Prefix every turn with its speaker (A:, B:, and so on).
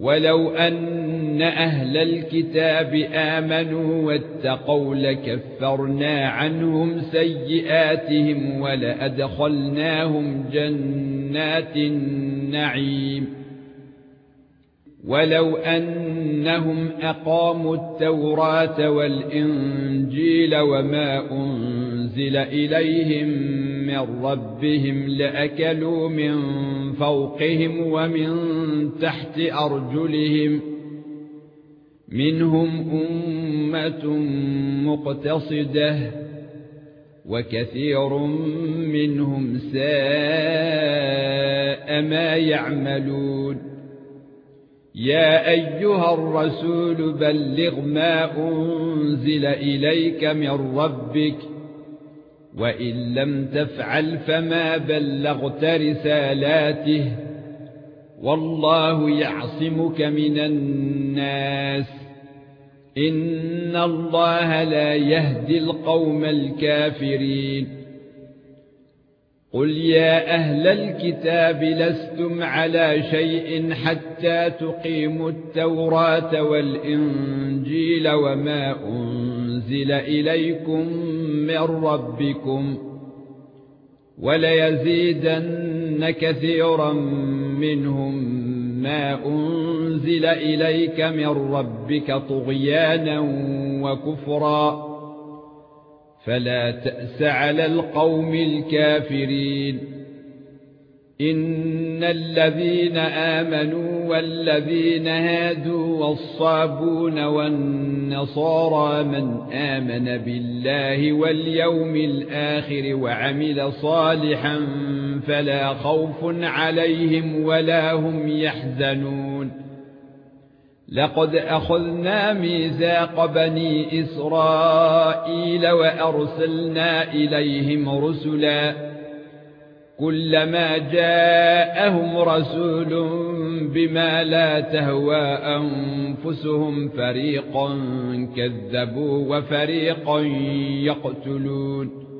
A: ولو ان أهل الكتاب امنوا واتقوا لكفرنا عنهم سيئاتهم ولادخلناهم جنات النعيم ولو انهم اقاموا التوراة والانجيل وما انزل اليهم من ربهم لأكلوا من فوقهم ومن تحت أرجلهم منهم أمة مقتصدة وكثير منهم ساء ما يعملون يا أيها الرسول بلغ ما أنزل إليك من ربك وإن لم تفعل فما بلغت رسالاته والله يعصمك من الناس. إن الله لا يهدي القوم الكافرين. قل يا أهل الكتاب لستم على شيء حتى تقيموا التوراة والإنجيل وما أنزل إليكم من ربكم وليزيدن كثيرا منهم ما أنزل إليك من ربك طغيانا وكفرا. فلا تأس على القوم الكافرين. ان الذين امنوا والذين هادوا والصابون والنصارى من امن بالله واليوم الآخر وعمل صالحا فلا خوف عليهم ولا هم يحزنون لقد اخذنا ميثاق بني اسرائيل وارسلنا اليهم رسلا كلما جاءهم رسول بما لا تهوى أنفسهم فريقا كذبوا وفريقا يقتلون.